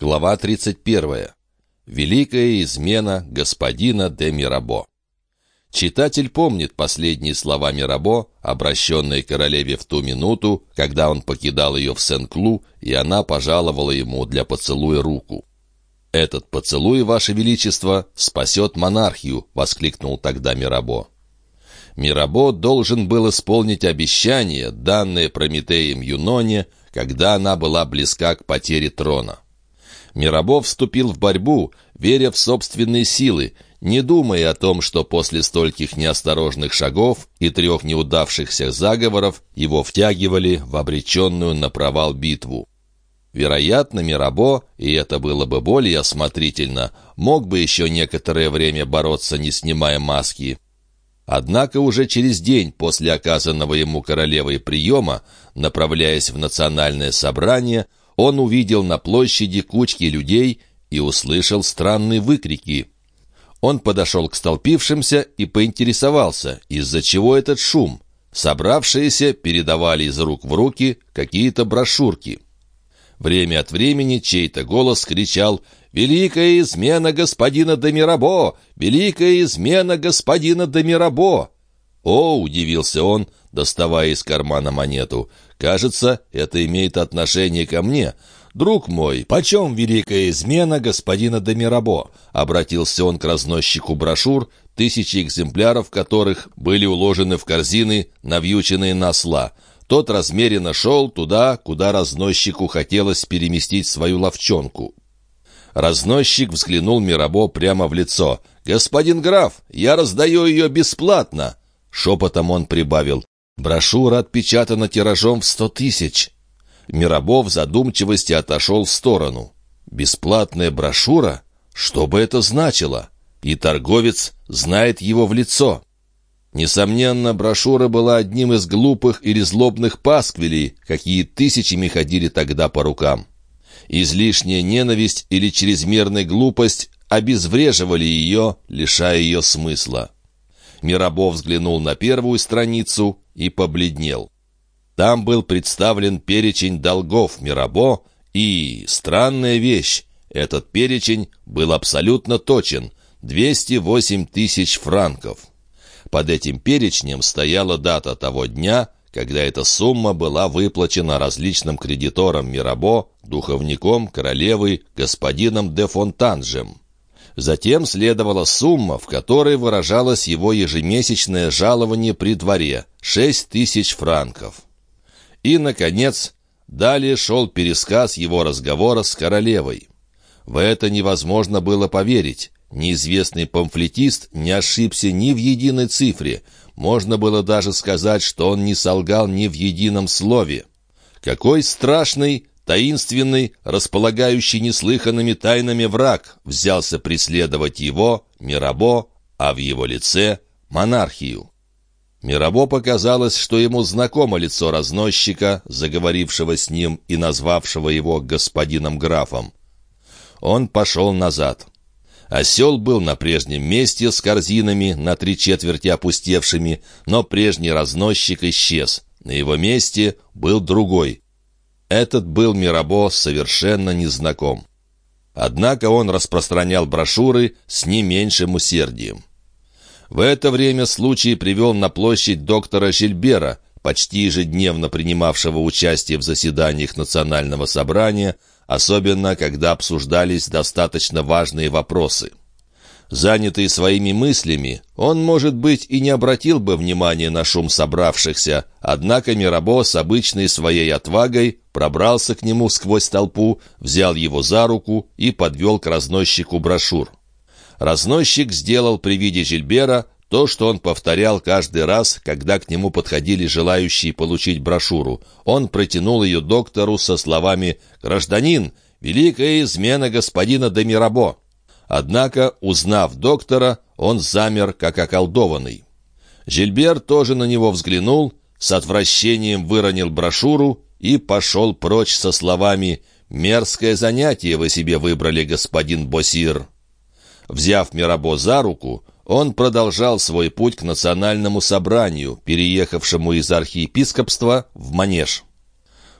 Глава 31. Великая измена господина де Мирабо. Читатель помнит последние слова Мирабо, обращенные королеве в ту минуту, когда он покидал ее в Сен-Клу, и она пожаловала ему для поцелуя руку. «Этот поцелуй, Ваше Величество, спасет монархию!» — воскликнул тогда Мирабо. Мирабо должен был исполнить обещание, данное Прометеем Юноне, когда она была близка к потере трона. Мирабо вступил в борьбу, веря в собственные силы, не думая о том, что после стольких неосторожных шагов и трех неудавшихся заговоров его втягивали в обреченную на провал битву. Вероятно, Мирабо, и это было бы более осмотрительно, мог бы еще некоторое время бороться, не снимая маски. Однако уже через день после оказанного ему королевой приема, направляясь в национальное собрание, он увидел на площади кучки людей и услышал странные выкрики. Он подошел к столпившимся и поинтересовался, из-за чего этот шум. Собравшиеся передавали из рук в руки какие-то брошюрки. Время от времени чей-то голос кричал «Великая измена господина Демирабо! Великая измена господина Демирабо!» «О!» — удивился он, доставая из кармана монету. «Кажется, это имеет отношение ко мне. Друг мой, почем великая измена господина Демирабо?» Обратился он к разносчику брошюр, тысячи экземпляров которых были уложены в корзины, навьюченные на осла. Тот размеренно шел туда, куда разносчику хотелось переместить свою ловчонку. Разносчик взглянул Мирабо прямо в лицо. «Господин граф, я раздаю ее бесплатно!» Шепотом он прибавил. «Брошюра отпечатана тиражом в сто тысяч». Мирабов в задумчивости отошел в сторону. «Бесплатная брошюра? Что бы это значило?» И торговец знает его в лицо. Несомненно, брошюра была одним из глупых или злобных пасквилей, какие тысячами ходили тогда по рукам. Излишняя ненависть или чрезмерная глупость обезвреживали ее, лишая ее смысла. Мирабо взглянул на первую страницу и побледнел. Там был представлен перечень долгов Мирабо, и, странная вещь, этот перечень был абсолютно точен — 208 тысяч франков. Под этим перечнем стояла дата того дня, когда эта сумма была выплачена различным кредиторам Мирабо, духовником королевы, господином де Фонтанжем. Затем следовала сумма, в которой выражалось его ежемесячное жалование при дворе — шесть тысяч франков. И, наконец, далее шел пересказ его разговора с королевой. В это невозможно было поверить. Неизвестный памфлетист не ошибся ни в единой цифре. Можно было даже сказать, что он не солгал ни в едином слове. Какой страшный, Таинственный, располагающий неслыханными тайнами враг взялся преследовать его, Мирабо, а в его лице — монархию. Мирабо показалось, что ему знакомо лицо разносчика, заговорившего с ним и назвавшего его господином графом. Он пошел назад. Осел был на прежнем месте с корзинами, на три четверти опустевшими, но прежний разносчик исчез. На его месте был другой — этот был Мирабо совершенно незнаком. Однако он распространял брошюры с не меньшим усердием. В это время случай привел на площадь доктора Жильбера, почти ежедневно принимавшего участие в заседаниях национального собрания, особенно когда обсуждались достаточно важные вопросы. Занятый своими мыслями, он, может быть, и не обратил бы внимания на шум собравшихся, однако Мирабо с обычной своей отвагой пробрался к нему сквозь толпу, взял его за руку и подвел к разносчику брошюр. Разносчик сделал при виде Жильбера то, что он повторял каждый раз, когда к нему подходили желающие получить брошюру. Он протянул ее доктору со словами «Гражданин, великая измена господина де Мирабо». Однако, узнав доктора, он замер, как околдованный. Жильбер тоже на него взглянул, с отвращением выронил брошюру и пошел прочь со словами «Мерзкое занятие вы себе выбрали, господин Босир». Взяв Мирабо за руку, он продолжал свой путь к национальному собранию, переехавшему из архиепископства в Манеж.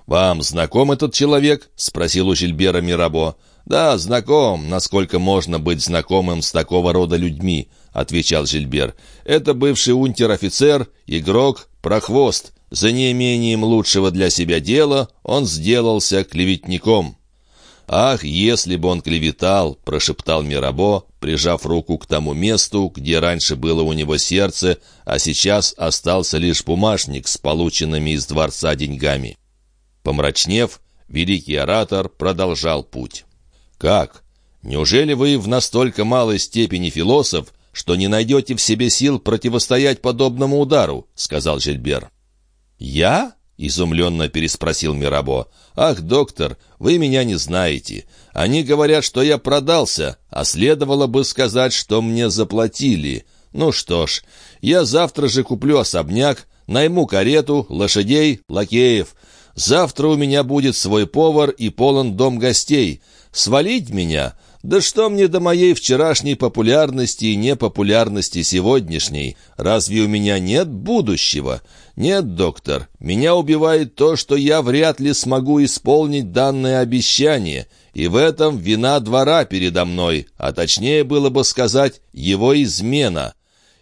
«Вам знаком этот человек?» — спросил у Жильбера Мирабо. «Да, знаком, насколько можно быть знакомым с такого рода людьми», — отвечал Жильбер. «Это бывший унтер-офицер, игрок, прохвост. За неимением лучшего для себя дела он сделался клеветником». «Ах, если бы он клеветал!» — прошептал Мирабо, прижав руку к тому месту, где раньше было у него сердце, а сейчас остался лишь бумажник с полученными из дворца деньгами. Помрачнев, великий оратор продолжал путь. «Как? Неужели вы в настолько малой степени философ, что не найдете в себе сил противостоять подобному удару?» — сказал Жильбер. «Я?» — изумленно переспросил Мирабо. «Ах, доктор, вы меня не знаете. Они говорят, что я продался, а следовало бы сказать, что мне заплатили. Ну что ж, я завтра же куплю особняк, найму карету, лошадей, лакеев. Завтра у меня будет свой повар и полон дом гостей. Свалить меня? Да что мне до моей вчерашней популярности и непопулярности сегодняшней? Разве у меня нет будущего? Нет, доктор, меня убивает то, что я вряд ли смогу исполнить данное обещание, и в этом вина двора передо мной, а точнее было бы сказать, его измена.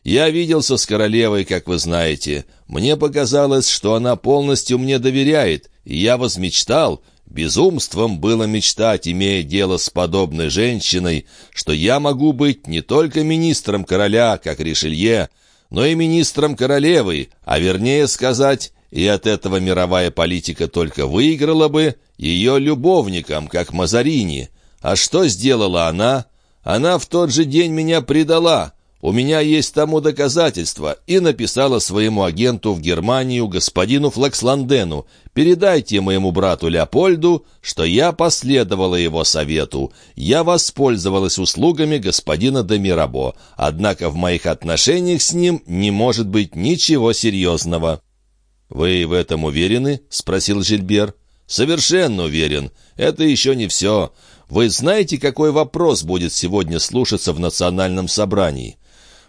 Я виделся с королевой, как вы знаете. Мне показалось, что она полностью мне доверяет, и я возмечтал, Безумством было мечтать, имея дело с подобной женщиной, что я могу быть не только министром короля, как Ришелье, но и министром королевы, а вернее сказать, и от этого мировая политика только выиграла бы, ее любовником, как Мазарини. А что сделала она? Она в тот же день меня предала, у меня есть тому доказательства, и написала своему агенту в Германию, господину Флаксландену, передайте моему брату Леопольду, что я последовала его совету. Я воспользовалась услугами господина Демирабо, однако в моих отношениях с ним не может быть ничего серьезного». «Вы в этом уверены?» — спросил Жильбер. «Совершенно уверен. Это еще не все. Вы знаете, какой вопрос будет сегодня слушаться в национальном собрании?»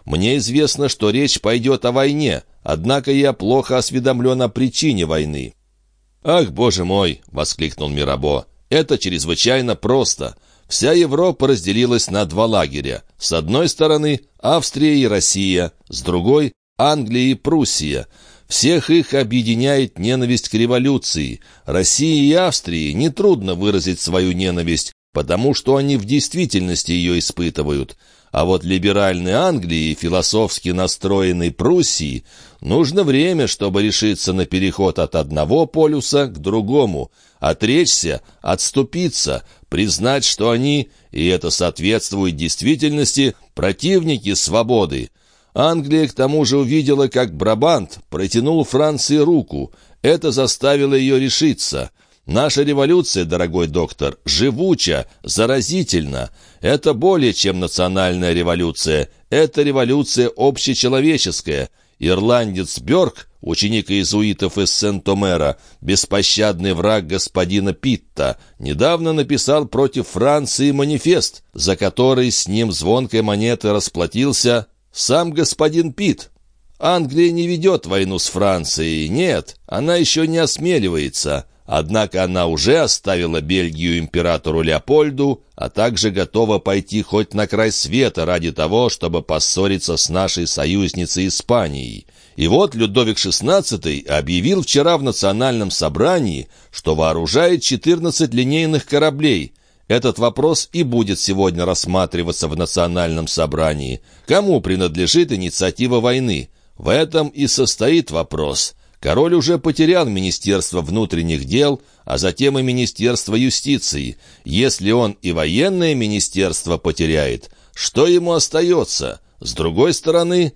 Мне известно, что речь пойдет о войне, однако я плохо осведомлен о причине войны». «Ах, боже мой!» — воскликнул Мирабо. «Это чрезвычайно просто. Вся Европа разделилась на два лагеря. С одной стороны Австрия и Россия, с другой — Англия и Пруссия. Всех их объединяет ненависть к революции. России и Австрии нетрудно выразить свою ненависть, потому что они в действительности ее испытывают. А вот либеральной Англии и философски настроенной Пруссии нужно время, чтобы решиться на переход от одного полюса к другому, отречься, отступиться, признать, что они, и это соответствует действительности, противники свободы. Англия к тому же увидела, как Брабант протянул Франции руку. Это заставило ее решиться – Наша революция, дорогой доктор, живуча, заразительна. Это более чем национальная революция. Это революция общечеловеческая. Ирландец Бёрк, ученик иезуитов из Сент-Омера, беспощадный враг господина Питта, недавно написал против Франции манифест, за который с ним звонкой монеты расплатился сам господин Питт. Англия не ведет войну с Францией, нет, она еще не осмеливается. Однако она уже оставила Бельгию императору Леопольду, а также готова пойти хоть на край света ради того, чтобы поссориться с нашей союзницей Испанией. И вот Людовик XVI объявил вчера в национальном собрании, что вооружает 14 линейных кораблей. Этот вопрос и будет сегодня рассматриваться в национальном собрании. Кому принадлежит инициатива войны? В этом и состоит вопрос. Король уже потерял Министерство внутренних дел, а затем и Министерство юстиции. Если он и военное министерство потеряет, что ему остается? С другой стороны,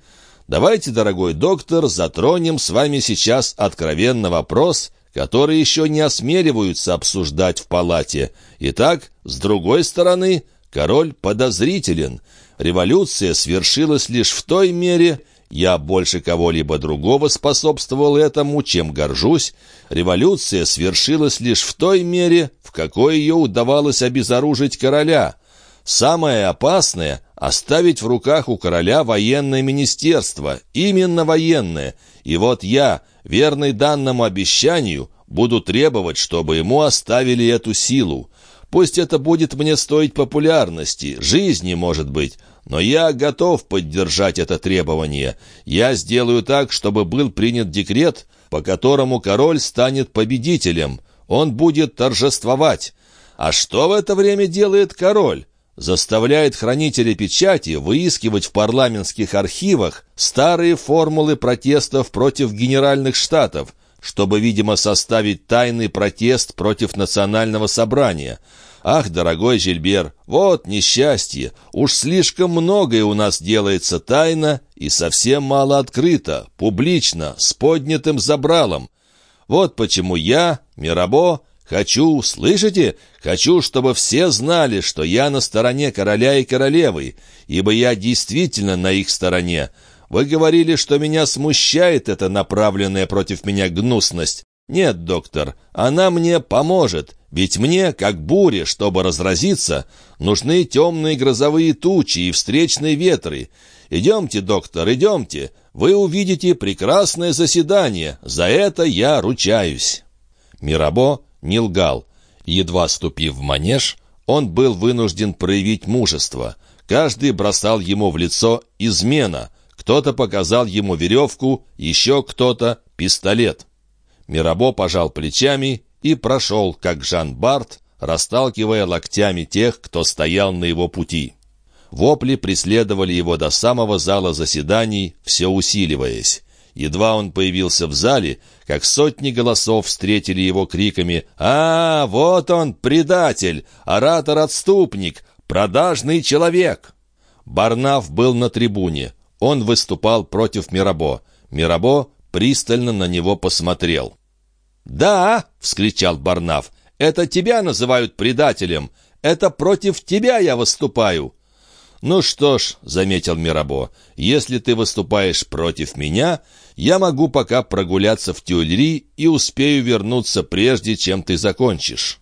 давайте, дорогой доктор, затронем с вами сейчас откровенно вопрос, который еще не осмеливаются обсуждать в палате. Итак, с другой стороны, король подозрителен. Революция свершилась лишь в той мере, я больше кого-либо другого способствовал этому, чем горжусь. Революция свершилась лишь в той мере, в какой ее удавалось обезоружить короля. Самое опасное — оставить в руках у короля военное министерство, именно военное. И вот я, верный данному обещанию, буду требовать, чтобы ему оставили эту силу. Пусть это будет мне стоить популярности, жизни, может быть, но я готов поддержать это требование. Я сделаю так, чтобы был принят декрет, по которому король станет победителем. Он будет торжествовать. А что в это время делает король? Заставляет хранителей печати выискивать в парламентских архивах старые формулы протестов против генеральных штатов, чтобы, видимо, составить тайный протест против национального собрания. Ах, дорогой Жильбер, вот несчастье! Уж слишком многое у нас делается тайно и совсем мало открыто, публично, с поднятым забралом. Вот почему я, Мирабо, хочу, слышите, хочу, чтобы все знали, что я на стороне короля и королевы, ибо я действительно на их стороне. Вы говорили, что меня смущает эта направленная против меня гнусность. Нет, доктор, она мне поможет, ведь мне, как буре, чтобы разразиться, нужны темные грозовые тучи и встречные ветры. Идемте, доктор, идемте, вы увидите прекрасное заседание, за это я ручаюсь». Мирабо не лгал. Едва ступив в манеж, он был вынужден проявить мужество. Каждый бросал ему в лицо измена — кто-то показал ему веревку, еще кто-то — пистолет. Мирабо пожал плечами и прошел, как Жан Барт, расталкивая локтями тех, кто стоял на его пути. Вопли преследовали его до самого зала заседаний, все усиливаясь. Едва он появился в зале, как сотни голосов встретили его криками «А, вот он, предатель! Оратор-отступник! Продажный человек!» Барнаф был на трибуне. Он выступал против Мирабо. Мирабо пристально на него посмотрел. «Да!» — вскричал Барнаф. «Это тебя называют предателем! Это против тебя я выступаю!» «Ну что ж», — заметил Мирабо, — «если ты выступаешь против меня, я могу пока прогуляться в Тюльри и успею вернуться прежде, чем ты закончишь».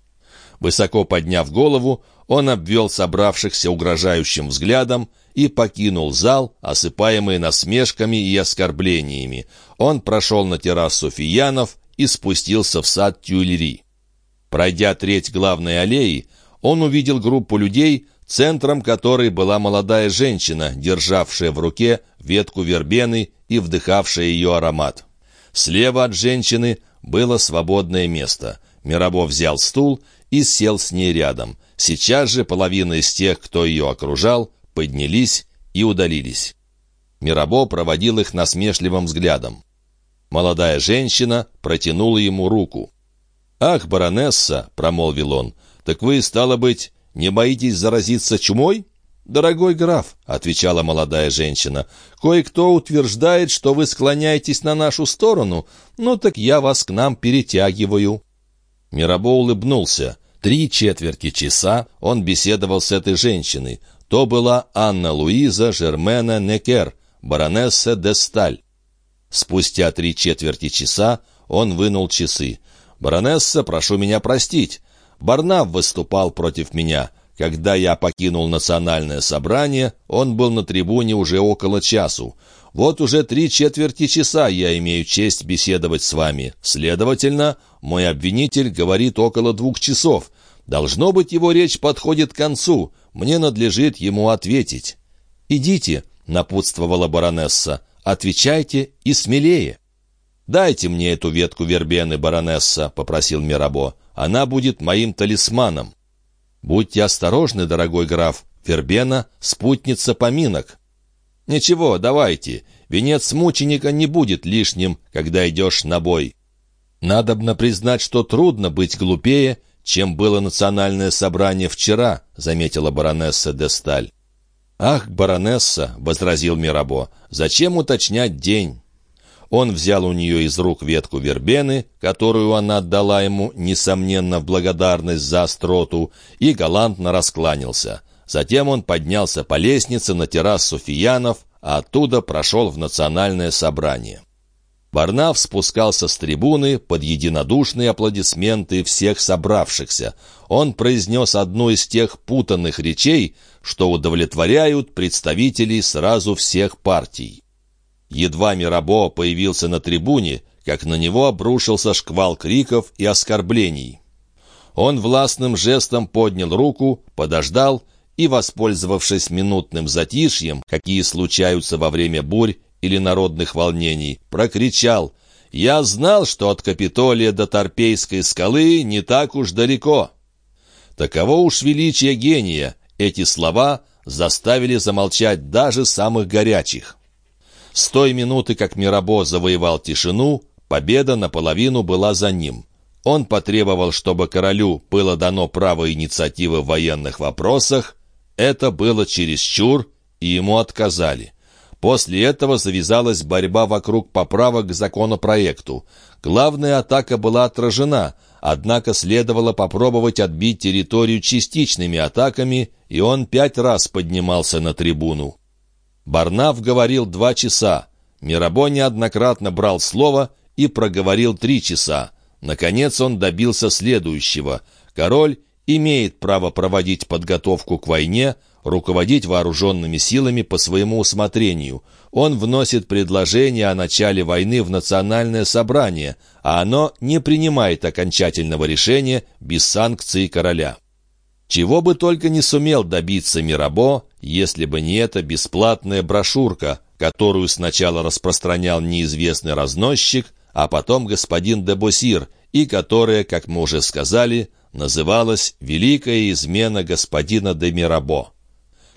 Высоко подняв голову, он обвел собравшихся угрожающим взглядом и покинул зал, осыпаемый насмешками и оскорблениями. Он прошел на террасу Фиянов и спустился в сад Тюильри. Пройдя треть главной аллеи, он увидел группу людей, центром которой была молодая женщина, державшая в руке ветку вербены и вдыхавшая ее аромат. Слева от женщины было свободное место. Мирабо взял стул и сел с ней рядом. Сейчас же половина из тех, кто ее окружал, поднялись и удалились. Мирабо проводил их насмешливым взглядом. Молодая женщина протянула ему руку. «Ах, баронесса!» — промолвил он. «Так вы, стало быть, не боитесь заразиться чумой?» «Дорогой граф», — отвечала молодая женщина, — «кое-кто утверждает, что вы склоняетесь на нашу сторону, ну так я вас к нам перетягиваю». Мирабо улыбнулся. Три четверти часа он беседовал с этой женщиной. То была Анна Луиза Жермена Некер, баронесса де Сталь. Спустя три четверти часа он вынул часы. «Баронесса, прошу меня простить. Барнав выступал против меня. Когда я покинул национальное собрание, он был на трибуне уже около часу. Вот уже три четверти часа я имею честь беседовать с вами. Следовательно, мой обвинитель говорит около двух часов. Должно быть, его речь подходит к концу. Мне надлежит ему ответить. «Идите», — напутствовала баронесса, — «отвечайте и смелее». «Дайте мне эту ветку вербены, баронесса», — попросил Мирабо. «Она будет моим талисманом». «Будьте осторожны, дорогой граф. Вербена — спутница поминок». «Ничего, давайте. Венец мученика не будет лишним, когда идешь на бой». Надобно признать, что трудно быть глупее, чем было национальное собрание вчера», — заметила баронесса де Сталь. «Ах, баронесса!» — возразил Мирабо. «Зачем уточнять день?» Он взял у нее из рук ветку вербены, которую она отдала ему, несомненно, в благодарность за остроту, и галантно раскланялся. Затем он поднялся по лестнице на террасу Фиянов, а оттуда прошел в национальное собрание. Варнав спускался с трибуны под единодушные аплодисменты всех собравшихся. Он произнес одну из тех путанных речей, что удовлетворяют представителей сразу всех партий. Едва Мирабо появился на трибуне, как на него обрушился шквал криков и оскорблений. Он властным жестом поднял руку, подождал и, воспользовавшись минутным затишьем, какие случаются во время бурь или народных волнений, прокричал «Я знал, что от Капитолия до Торпейской скалы не так уж далеко». Таково уж величие гения, эти слова заставили замолчать даже самых горячих. С той минуты, как Мирабо завоевал тишину, победа наполовину была за ним. Он потребовал, чтобы королю было дано право инициативы в военных вопросах. Это было чересчур, и ему отказали. После этого завязалась борьба вокруг поправок к законопроекту. Главная атака была отражена, однако следовало попробовать отбить территорию частичными атаками, и он пять раз поднимался на трибуну. Барнав говорил два часа. Мирабо неоднократно брал слово и проговорил три часа. Наконец он добился следующего. Король имеет право проводить подготовку к войне, руководить вооруженными силами по своему усмотрению. Он вносит предложение о начале войны в национальное собрание, а оно не принимает окончательного решения без санкции короля. Чего бы только не сумел добиться Мирабо, если бы не эта бесплатная брошюрка, которую сначала распространял неизвестный разносчик, а потом господин де Босир, и которая, как мы уже сказали, называлась «Великая измена господина де Мирабо».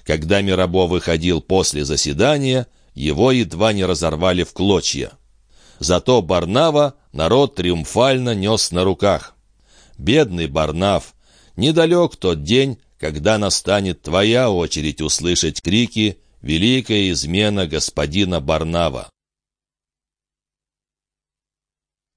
Когда Мирабо выходил после заседания, его едва не разорвали в клочья. Зато Барнава народ триумфально нес на руках. Бедный Барнав, недалек тот день, когда настанет твоя очередь услышать крики «Великая измена господина Барнава».